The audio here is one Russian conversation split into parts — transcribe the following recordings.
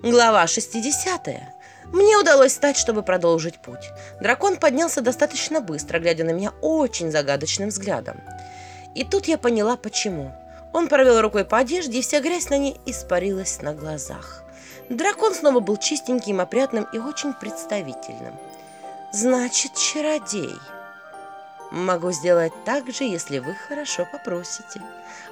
Глава 60. Мне удалось встать, чтобы продолжить путь. Дракон поднялся достаточно быстро, глядя на меня очень загадочным взглядом. И тут я поняла, почему. Он провел рукой по одежде, и вся грязь на ней испарилась на глазах. Дракон снова был чистеньким, опрятным и очень представительным. Значит, чародей. Могу сделать так же, если вы хорошо попросите.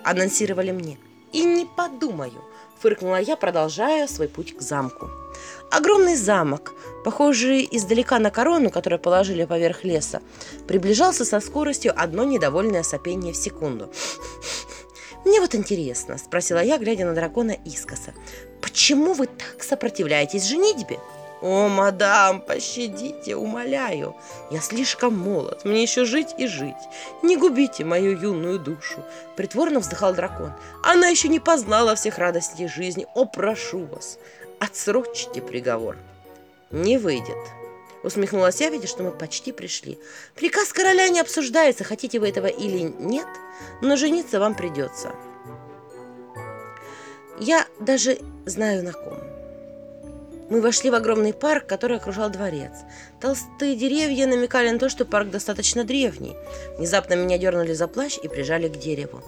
Анонсировали мне. И не подумаю – фыркнула я, продолжая свой путь к замку. Огромный замок, похожий издалека на корону, которую положили поверх леса, приближался со скоростью одно недовольное сопение в секунду. «Мне вот интересно», — спросила я, глядя на дракона искоса, «почему вы так сопротивляетесь женитьбе?» «О, мадам, пощадите, умоляю! Я слишком молод, мне еще жить и жить. Не губите мою юную душу!» Притворно вздыхал дракон. «Она еще не познала всех радостей жизни. О, прошу вас, отсрочьте приговор!» «Не выйдет!» Усмехнулась я, видя, что мы почти пришли. «Приказ короля не обсуждается, хотите вы этого или нет, но жениться вам придется». Я даже знаю на ком. Мы вошли в огромный парк, который окружал дворец. Толстые деревья намекали на то, что парк достаточно древний. Внезапно меня дернули за плащ и прижали к дереву.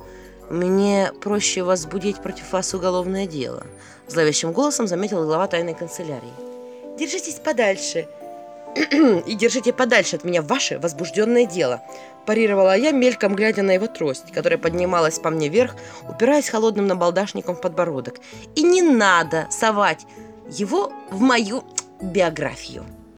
«Мне проще возбудить против вас уголовное дело», – зловещим голосом заметил глава тайной канцелярии. «Держитесь подальше и держите подальше от меня ваше возбужденное дело», – парировала я, мельком глядя на его трость, которая поднималась по мне вверх, упираясь холодным набалдашником в подбородок. «И не надо совать!» Его в мою биографию.